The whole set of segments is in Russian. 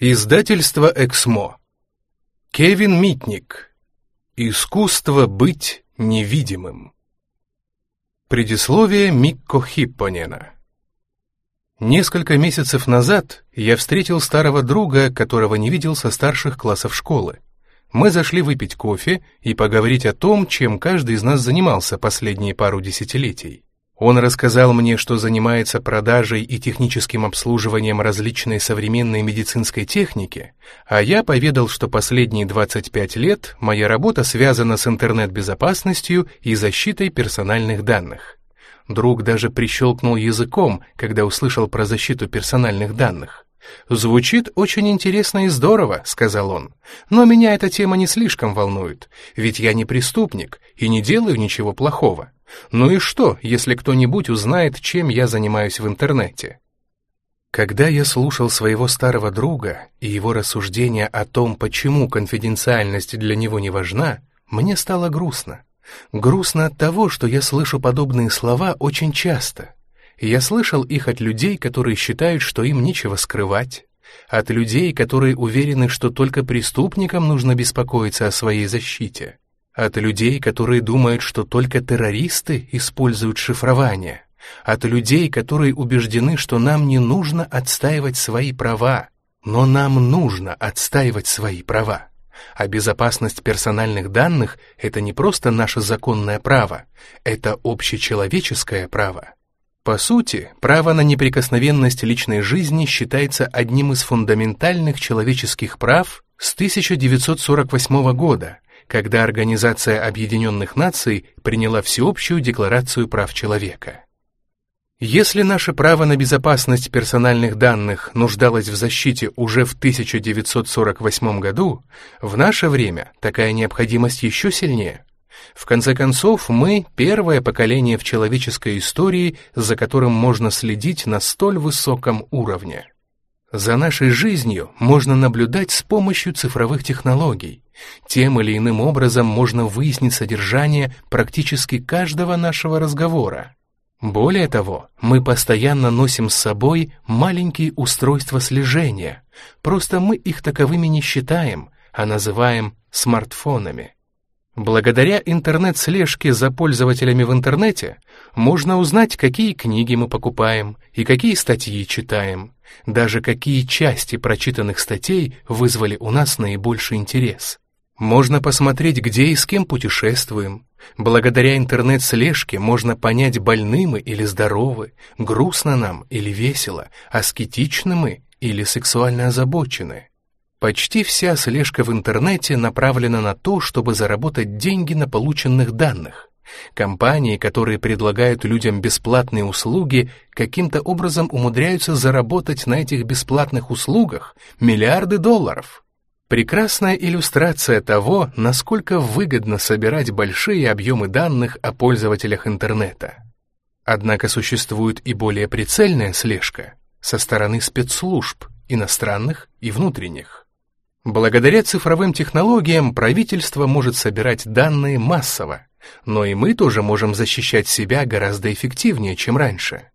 Издательство «Эксмо». Кевин Митник. Искусство быть невидимым. Предисловие Микко Хиппонена. Несколько месяцев назад я встретил старого друга, которого не видел со старших классов школы. Мы зашли выпить кофе и поговорить о том, чем каждый из нас занимался последние пару десятилетий. Он рассказал мне, что занимается продажей и техническим обслуживанием различной современной медицинской техники, а я поведал, что последние 25 лет моя работа связана с интернет-безопасностью и защитой персональных данных. Друг даже прищелкнул языком, когда услышал про защиту персональных данных. «Звучит очень интересно и здорово», — сказал он. «Но меня эта тема не слишком волнует, ведь я не преступник и не делаю ничего плохого. Ну и что, если кто-нибудь узнает, чем я занимаюсь в интернете? Когда я слушал своего старого друга и его рассуждения о том, почему конфиденциальность для него не важна, мне стало грустно. Грустно от того, что я слышу подобные слова очень часто. Я слышал их от людей, которые считают, что им нечего скрывать, от людей, которые уверены, что только преступникам нужно беспокоиться о своей защите от людей, которые думают, что только террористы используют шифрование, от людей, которые убеждены, что нам не нужно отстаивать свои права, но нам нужно отстаивать свои права. А безопасность персональных данных — это не просто наше законное право, это общечеловеческое право. По сути, право на неприкосновенность личной жизни считается одним из фундаментальных человеческих прав с 1948 года, когда Организация Объединенных Наций приняла Всеобщую Декларацию прав человека. Если наше право на безопасность персональных данных нуждалось в защите уже в 1948 году, в наше время такая необходимость еще сильнее. В конце концов, мы — первое поколение в человеческой истории, за которым можно следить на столь высоком уровне. За нашей жизнью можно наблюдать с помощью цифровых технологий. Тем или иным образом можно выяснить содержание практически каждого нашего разговора. Более того, мы постоянно носим с собой маленькие устройства слежения, просто мы их таковыми не считаем, а называем смартфонами. Благодаря интернет-слежке за пользователями в интернете можно узнать, какие книги мы покупаем и какие статьи читаем, даже какие части прочитанных статей вызвали у нас наибольший интерес. Можно посмотреть, где и с кем путешествуем. Благодаря интернет-слежке можно понять, больны мы или здоровы, грустно нам или весело, аскетичны мы или сексуально озабочены. Почти вся слежка в интернете направлена на то, чтобы заработать деньги на полученных данных. Компании, которые предлагают людям бесплатные услуги, каким-то образом умудряются заработать на этих бесплатных услугах миллиарды долларов. Прекрасная иллюстрация того, насколько выгодно собирать большие объемы данных о пользователях интернета. Однако существует и более прицельная слежка со стороны спецслужб, иностранных и внутренних. Благодаря цифровым технологиям правительство может собирать данные массово, но и мы тоже можем защищать себя гораздо эффективнее, чем раньше.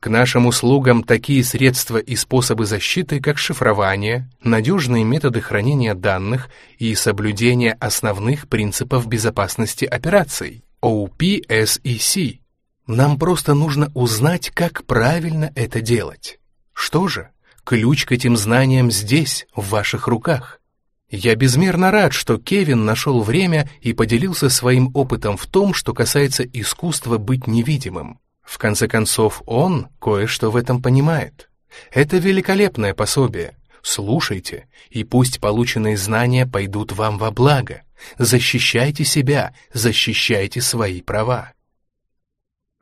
К нашим услугам такие средства и способы защиты, как шифрование, надежные методы хранения данных и соблюдение основных принципов безопасности операций, OPSEC. Нам просто нужно узнать, как правильно это делать. Что же? Ключ к этим знаниям здесь, в ваших руках. Я безмерно рад, что Кевин нашел время и поделился своим опытом в том, что касается искусства быть невидимым. В конце концов, он кое-что в этом понимает. Это великолепное пособие. Слушайте, и пусть полученные знания пойдут вам во благо. Защищайте себя, защищайте свои права.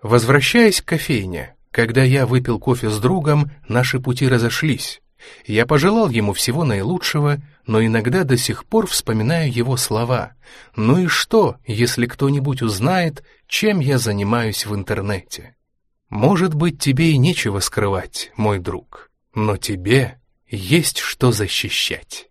Возвращаясь к кофейне, когда я выпил кофе с другом, наши пути разошлись. Я пожелал ему всего наилучшего, но иногда до сих пор вспоминаю его слова. «Ну и что, если кто-нибудь узнает, чем я занимаюсь в интернете?» Может быть, тебе и нечего скрывать, мой друг, но тебе есть что защищать.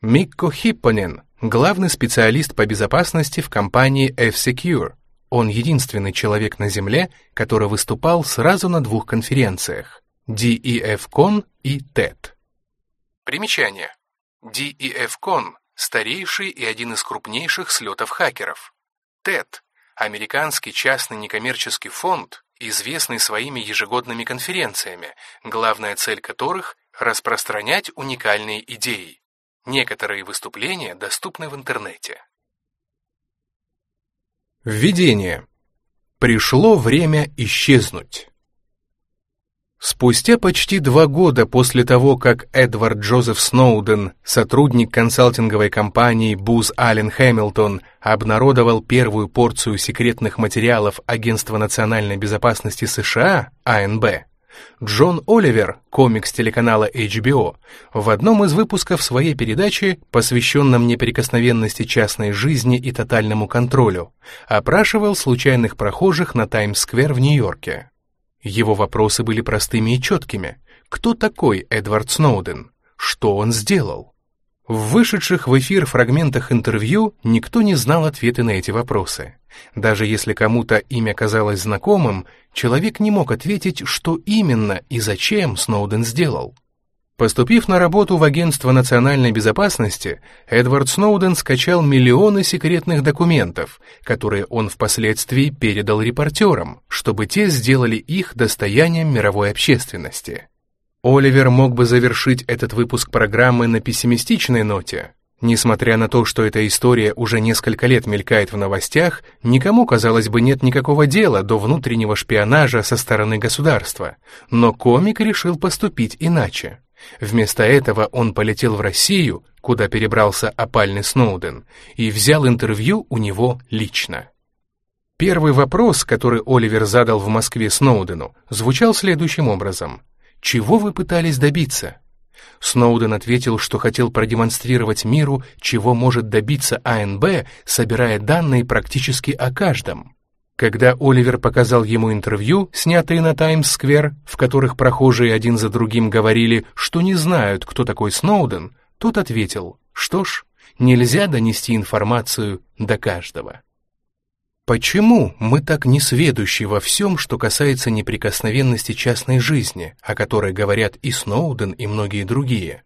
Микко Хиппонен, главный специалист по безопасности в компании F-Secure, он единственный человек на Земле, который выступал сразу на двух конференциях – DEF-CON и TED. Примечание. DEFCON – старейший и один из крупнейших слетов хакеров. TED – американский частный некоммерческий фонд, известный своими ежегодными конференциями, главная цель которых – распространять уникальные идеи. Некоторые выступления доступны в интернете. Введение. Пришло время исчезнуть. Спустя почти два года после того, как Эдвард Джозеф Сноуден, сотрудник консалтинговой компании Буз Аллен Хэмилтон, обнародовал первую порцию секретных материалов Агентства национальной безопасности США, АНБ, Джон Оливер, комик с телеканала HBO, в одном из выпусков своей передачи, посвященном неприкосновенности частной жизни и тотальному контролю, опрашивал случайных прохожих на Таймс-сквер в Нью-Йорке. Его вопросы были простыми и четкими. Кто такой Эдвард Сноуден? Что он сделал? В вышедших в эфир фрагментах интервью никто не знал ответы на эти вопросы. Даже если кому-то имя казалось знакомым, человек не мог ответить, что именно и зачем Сноуден сделал. Поступив на работу в Агентство национальной безопасности, Эдвард Сноуден скачал миллионы секретных документов, которые он впоследствии передал репортерам, чтобы те сделали их достоянием мировой общественности. Оливер мог бы завершить этот выпуск программы на пессимистичной ноте. Несмотря на то, что эта история уже несколько лет мелькает в новостях, никому, казалось бы, нет никакого дела до внутреннего шпионажа со стороны государства, но комик решил поступить иначе. Вместо этого он полетел в Россию, куда перебрался опальный Сноуден, и взял интервью у него лично. Первый вопрос, который Оливер задал в Москве Сноудену, звучал следующим образом. «Чего вы пытались добиться?» Сноуден ответил, что хотел продемонстрировать миру, чего может добиться АНБ, собирая данные практически о каждом. Когда Оливер показал ему интервью, снятые на Таймс-сквер, в которых прохожие один за другим говорили, что не знают, кто такой Сноуден, тот ответил, что ж, нельзя донести информацию до каждого. Почему мы так несведущи во всем, что касается неприкосновенности частной жизни, о которой говорят и Сноуден, и многие другие?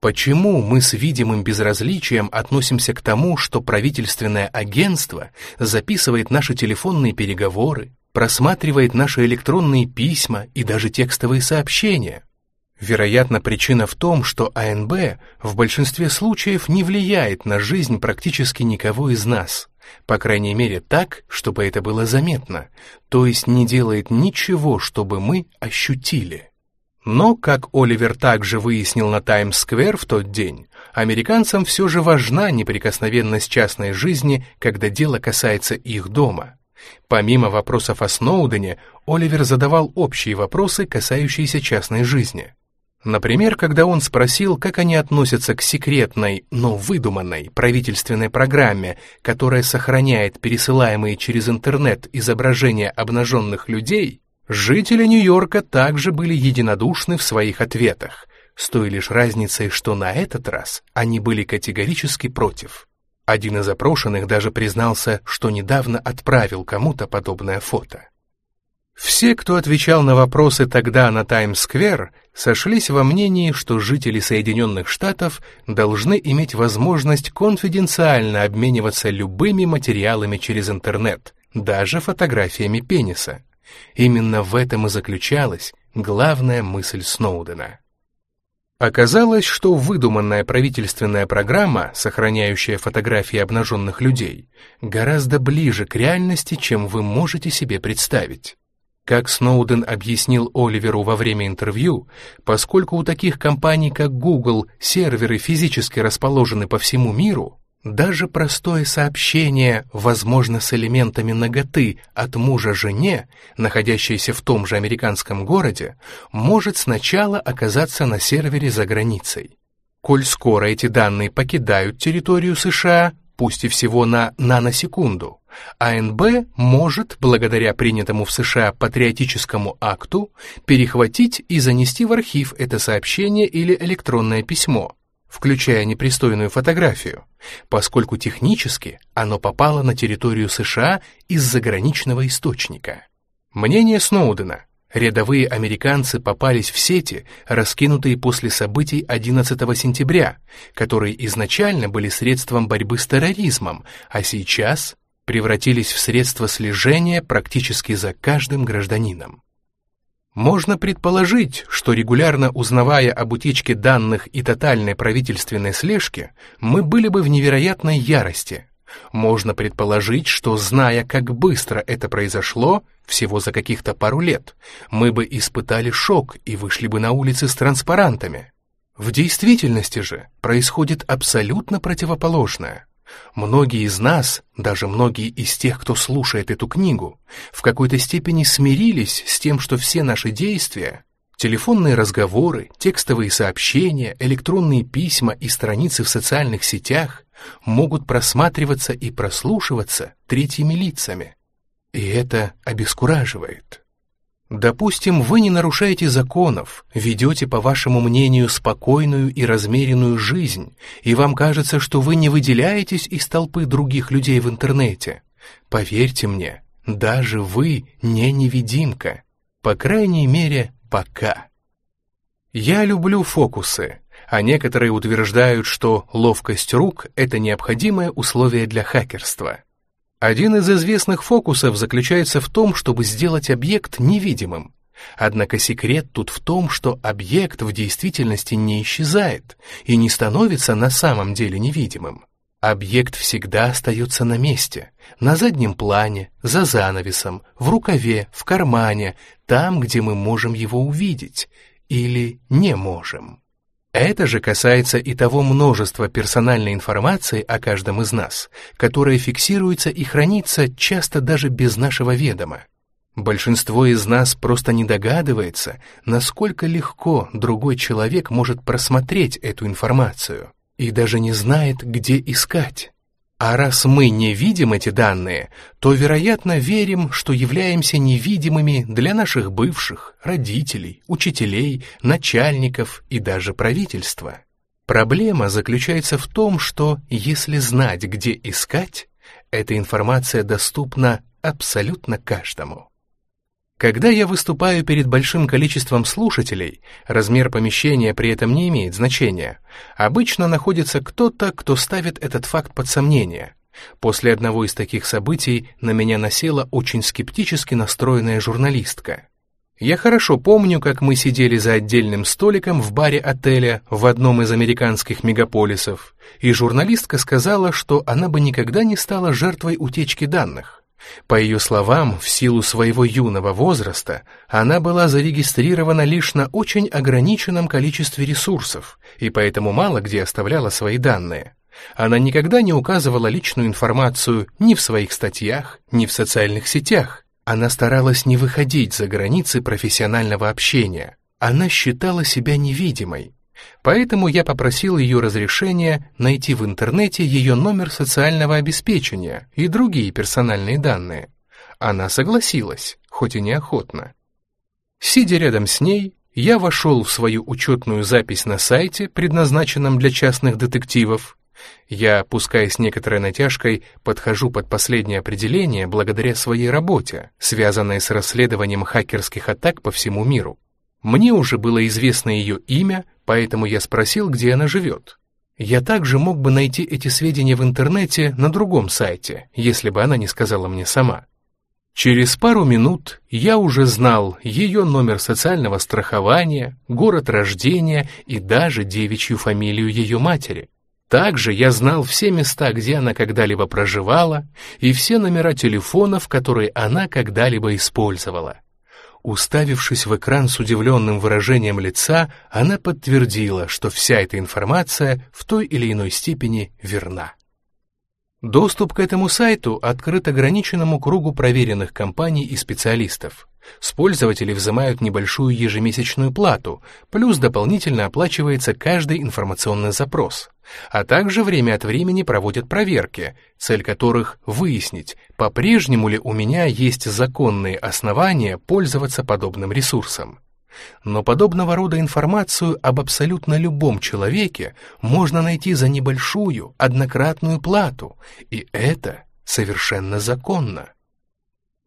Почему мы с видимым безразличием относимся к тому, что правительственное агентство записывает наши телефонные переговоры, просматривает наши электронные письма и даже текстовые сообщения? Вероятно, причина в том, что АНБ в большинстве случаев не влияет на жизнь практически никого из нас, по крайней мере так, чтобы это было заметно, то есть не делает ничего, чтобы мы ощутили. Но, как Оливер также выяснил на Таймс-сквер в тот день, американцам все же важна неприкосновенность частной жизни, когда дело касается их дома. Помимо вопросов о Сноудене, Оливер задавал общие вопросы, касающиеся частной жизни. Например, когда он спросил, как они относятся к секретной, но выдуманной правительственной программе, которая сохраняет пересылаемые через интернет изображения обнаженных людей, Жители Нью-Йорка также были единодушны в своих ответах, с той лишь разницей, что на этот раз они были категорически против. Один из опрошенных даже признался, что недавно отправил кому-то подобное фото. Все, кто отвечал на вопросы тогда на Таймс-сквер, сошлись во мнении, что жители Соединенных Штатов должны иметь возможность конфиденциально обмениваться любыми материалами через интернет, даже фотографиями пениса. Именно в этом и заключалась главная мысль Сноудена. Оказалось, что выдуманная правительственная программа, сохраняющая фотографии обнаженных людей, гораздо ближе к реальности, чем вы можете себе представить. Как Сноуден объяснил Оливеру во время интервью, поскольку у таких компаний, как Google, серверы физически расположены по всему миру, даже простое сообщение, возможно, с элементами наготы от мужа жене, находящейся в том же американском городе, может сначала оказаться на сервере за границей. Коль скоро эти данные покидают территорию США, пусть и всего на наносекунду, АНБ может, благодаря принятому в США патриотическому акту, перехватить и занести в архив это сообщение или электронное письмо, включая непристойную фотографию, поскольку технически оно попало на территорию США из заграничного источника. Мнение Сноудена. Рядовые американцы попались в сети, раскинутые после событий 11 сентября, которые изначально были средством борьбы с терроризмом, а сейчас превратились в средство слежения практически за каждым гражданином. Можно предположить, что регулярно узнавая об утечке данных и тотальной правительственной слежке, мы были бы в невероятной ярости. Можно предположить, что, зная, как быстро это произошло, всего за каких-то пару лет, мы бы испытали шок и вышли бы на улицы с транспарантами. В действительности же происходит абсолютно противоположное. Многие из нас, даже многие из тех, кто слушает эту книгу, в какой-то степени смирились с тем, что все наши действия, телефонные разговоры, текстовые сообщения, электронные письма и страницы в социальных сетях могут просматриваться и прослушиваться третьими лицами. И это обескураживает. Допустим, вы не нарушаете законов, ведете, по вашему мнению, спокойную и размеренную жизнь, и вам кажется, что вы не выделяетесь из толпы других людей в интернете. Поверьте мне, даже вы не невидимка. По крайней мере, пока. Я люблю фокусы, а некоторые утверждают, что ловкость рук — это необходимое условие для хакерства. Один из известных фокусов заключается в том, чтобы сделать объект невидимым. Однако секрет тут в том, что объект в действительности не исчезает и не становится на самом деле невидимым. Объект всегда остается на месте, на заднем плане, за занавесом, в рукаве, в кармане, там, где мы можем его увидеть или не можем. Это же касается и того множества персональной информации о каждом из нас, которая фиксируется и хранится часто даже без нашего ведома. Большинство из нас просто не догадывается, насколько легко другой человек может просмотреть эту информацию и даже не знает, где искать. А раз мы не видим эти данные, то, вероятно, верим, что являемся невидимыми для наших бывших, родителей, учителей, начальников и даже правительства. Проблема заключается в том, что если знать, где искать, эта информация доступна абсолютно каждому. Когда я выступаю перед большим количеством слушателей, размер помещения при этом не имеет значения. Обычно находится кто-то, кто ставит этот факт под сомнение. После одного из таких событий на меня насела очень скептически настроенная журналистка. Я хорошо помню, как мы сидели за отдельным столиком в баре отеля в одном из американских мегаполисов, и журналистка сказала, что она бы никогда не стала жертвой утечки данных. По ее словам, в силу своего юного возраста она была зарегистрирована лишь на очень ограниченном количестве ресурсов и поэтому мало где оставляла свои данные. Она никогда не указывала личную информацию ни в своих статьях, ни в социальных сетях. Она старалась не выходить за границы профессионального общения. Она считала себя невидимой, Поэтому я попросил ее разрешения найти в интернете ее номер социального обеспечения и другие персональные данные. Она согласилась, хоть и неохотно. Сидя рядом с ней, я вошел в свою учетную запись на сайте, предназначенном для частных детективов. Я, пускай с некоторой натяжкой, подхожу под последнее определение благодаря своей работе, связанной с расследованием хакерских атак по всему миру. Мне уже было известно ее имя, поэтому я спросил, где она живет. Я также мог бы найти эти сведения в интернете на другом сайте, если бы она не сказала мне сама. Через пару минут я уже знал ее номер социального страхования, город рождения и даже девичью фамилию ее матери. Также я знал все места, где она когда-либо проживала, и все номера телефонов, которые она когда-либо использовала. Уставившись в экран с удивленным выражением лица, она подтвердила, что вся эта информация в той или иной степени верна. Доступ к этому сайту открыт ограниченному кругу проверенных компаний и специалистов. С пользователей взимают небольшую ежемесячную плату, плюс дополнительно оплачивается каждый информационный запрос. А также время от времени проводят проверки, цель которых выяснить, по-прежнему ли у меня есть законные основания пользоваться подобным ресурсом. Но подобного рода информацию об абсолютно любом человеке можно найти за небольшую, однократную плату, и это совершенно законно.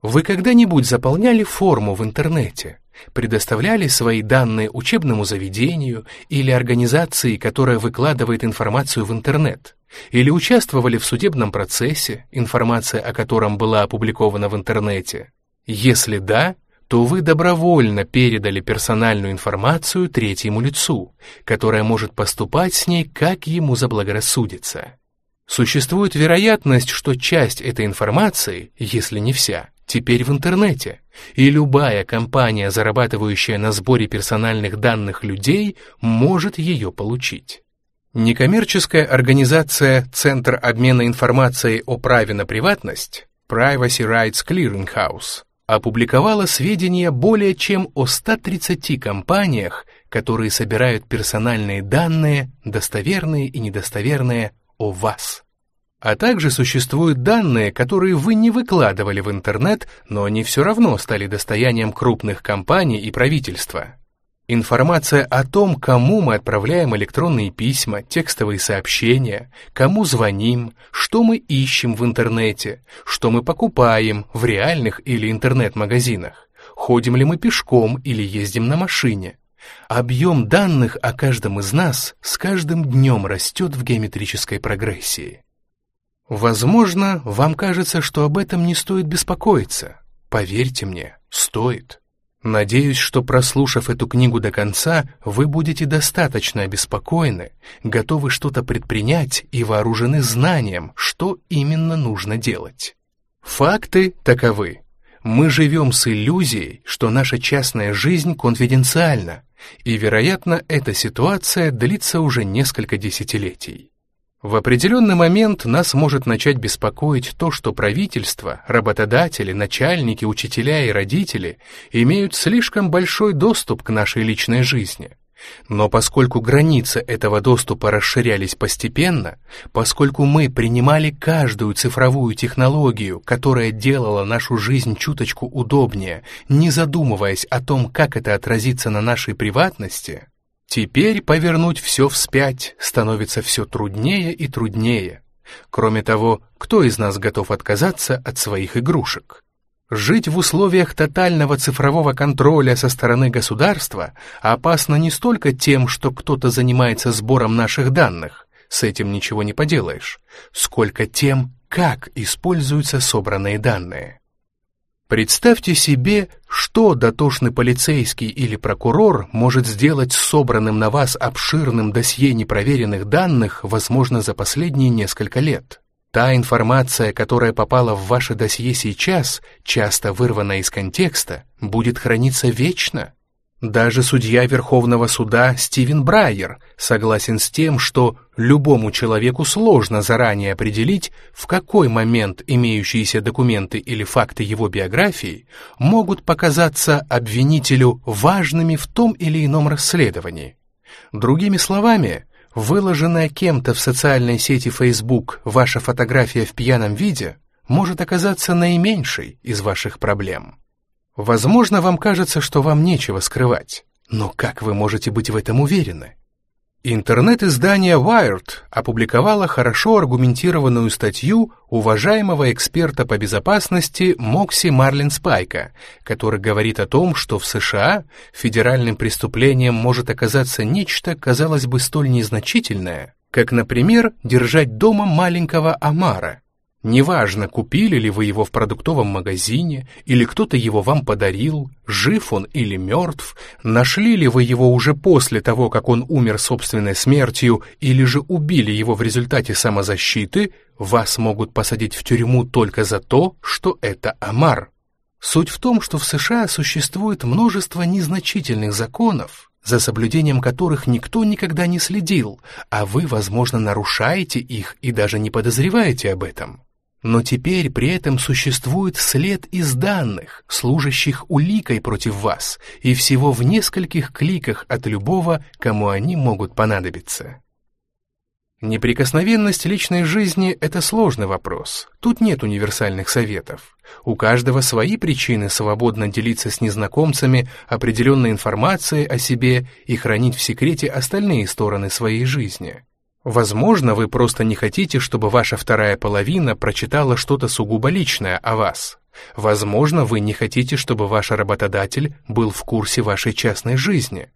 Вы когда-нибудь заполняли форму в интернете, предоставляли свои данные учебному заведению или организации, которая выкладывает информацию в интернет, или участвовали в судебном процессе, информация о котором была опубликована в интернете? Если да, то вы добровольно передали персональную информацию третьему лицу, которое может поступать с ней, как ему заблагорассудится. Существует вероятность, что часть этой информации, если не вся, теперь в интернете, и любая компания, зарабатывающая на сборе персональных данных людей, может ее получить. Некоммерческая организация Центр обмена информацией о праве на приватность Privacy Rights Clearinghouse опубликовала сведения более чем о 130 компаниях, которые собирают персональные данные, достоверные и недостоверные, о вас. А также существуют данные, которые вы не выкладывали в интернет, но они все равно стали достоянием крупных компаний и правительства. Информация о том, кому мы отправляем электронные письма, текстовые сообщения, кому звоним, что мы ищем в интернете, что мы покупаем в реальных или интернет-магазинах, ходим ли мы пешком или ездим на машине. Объем данных о каждом из нас с каждым днем растет в геометрической прогрессии. Возможно, вам кажется, что об этом не стоит беспокоиться. Поверьте мне, стоит. Надеюсь, что прослушав эту книгу до конца, вы будете достаточно обеспокоены, готовы что-то предпринять и вооружены знанием, что именно нужно делать. Факты таковы. Мы живем с иллюзией, что наша частная жизнь конфиденциальна, и, вероятно, эта ситуация длится уже несколько десятилетий. В определенный момент нас может начать беспокоить то, что правительство, работодатели, начальники, учителя и родители имеют слишком большой доступ к нашей личной жизни. Но поскольку границы этого доступа расширялись постепенно, поскольку мы принимали каждую цифровую технологию, которая делала нашу жизнь чуточку удобнее, не задумываясь о том, как это отразится на нашей приватности, Теперь повернуть все вспять становится все труднее и труднее. Кроме того, кто из нас готов отказаться от своих игрушек? Жить в условиях тотального цифрового контроля со стороны государства опасно не столько тем, что кто-то занимается сбором наших данных, с этим ничего не поделаешь, сколько тем, как используются собранные данные. Представьте себе, что дотошный полицейский или прокурор может сделать с собранным на вас обширным досье непроверенных данных, возможно, за последние несколько лет. Та информация, которая попала в ваше досье сейчас, часто вырвана из контекста, будет храниться вечно. Даже судья Верховного суда Стивен Брайер согласен с тем, что любому человеку сложно заранее определить, в какой момент имеющиеся документы или факты его биографии могут показаться обвинителю важными в том или ином расследовании. Другими словами, выложенная кем-то в социальной сети Facebook ваша фотография в пьяном виде может оказаться наименьшей из ваших проблем. Возможно, вам кажется, что вам нечего скрывать, но как вы можете быть в этом уверены? Интернет-издание Wired опубликовало хорошо аргументированную статью уважаемого эксперта по безопасности Мокси Марлин Спайка, который говорит о том, что в США федеральным преступлением может оказаться нечто, казалось бы, столь незначительное, как, например, держать дома маленького Амара, Неважно, купили ли вы его в продуктовом магазине, или кто-то его вам подарил, жив он или мертв, нашли ли вы его уже после того, как он умер собственной смертью, или же убили его в результате самозащиты, вас могут посадить в тюрьму только за то, что это Амар. Суть в том, что в США существует множество незначительных законов, за соблюдением которых никто никогда не следил, а вы, возможно, нарушаете их и даже не подозреваете об этом. Но теперь при этом существует след из данных, служащих уликой против вас, и всего в нескольких кликах от любого, кому они могут понадобиться. Неприкосновенность личной жизни – это сложный вопрос. Тут нет универсальных советов. У каждого свои причины свободно делиться с незнакомцами определенной информацией о себе и хранить в секрете остальные стороны своей жизни. Возможно, вы просто не хотите, чтобы ваша вторая половина прочитала что-то сугубо личное о вас. Возможно, вы не хотите, чтобы ваш работодатель был в курсе вашей частной жизни.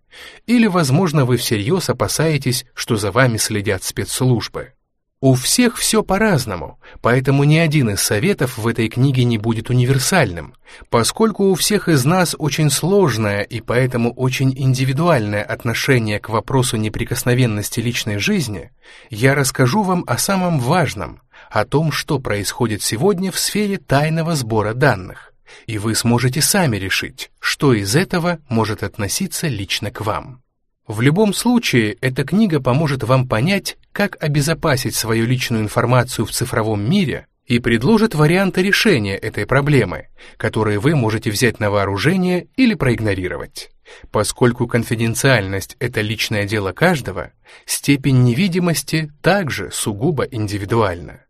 Или, возможно, вы всерьез опасаетесь, что за вами следят спецслужбы. У всех все по-разному, поэтому ни один из советов в этой книге не будет универсальным, поскольку у всех из нас очень сложное и поэтому очень индивидуальное отношение к вопросу неприкосновенности личной жизни, я расскажу вам о самом важном, о том, что происходит сегодня в сфере тайного сбора данных, и вы сможете сами решить, что из этого может относиться лично к вам. В любом случае, эта книга поможет вам понять, как обезопасить свою личную информацию в цифровом мире и предложит варианты решения этой проблемы, которые вы можете взять на вооружение или проигнорировать. Поскольку конфиденциальность — это личное дело каждого, степень невидимости также сугубо индивидуальна.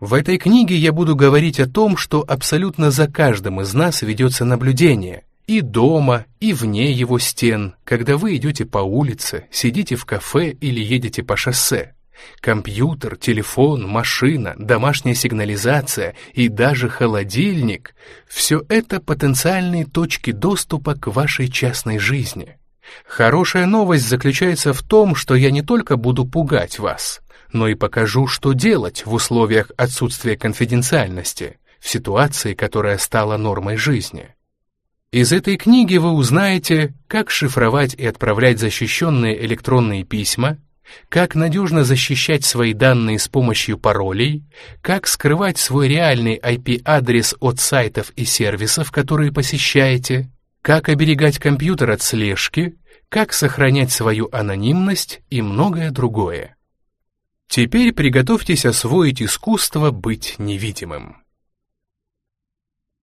В этой книге я буду говорить о том, что абсолютно за каждым из нас ведется наблюдение, и дома, и вне его стен, когда вы идете по улице, сидите в кафе или едете по шоссе. Компьютер, телефон, машина, домашняя сигнализация и даже холодильник — все это потенциальные точки доступа к вашей частной жизни. Хорошая новость заключается в том, что я не только буду пугать вас, но и покажу, что делать в условиях отсутствия конфиденциальности, в ситуации, которая стала нормой жизни. Из этой книги вы узнаете, как шифровать и отправлять защищенные электронные письма, как надежно защищать свои данные с помощью паролей, как скрывать свой реальный IP-адрес от сайтов и сервисов, которые посещаете, как оберегать компьютер от слежки, как сохранять свою анонимность и многое другое. Теперь приготовьтесь освоить искусство быть невидимым.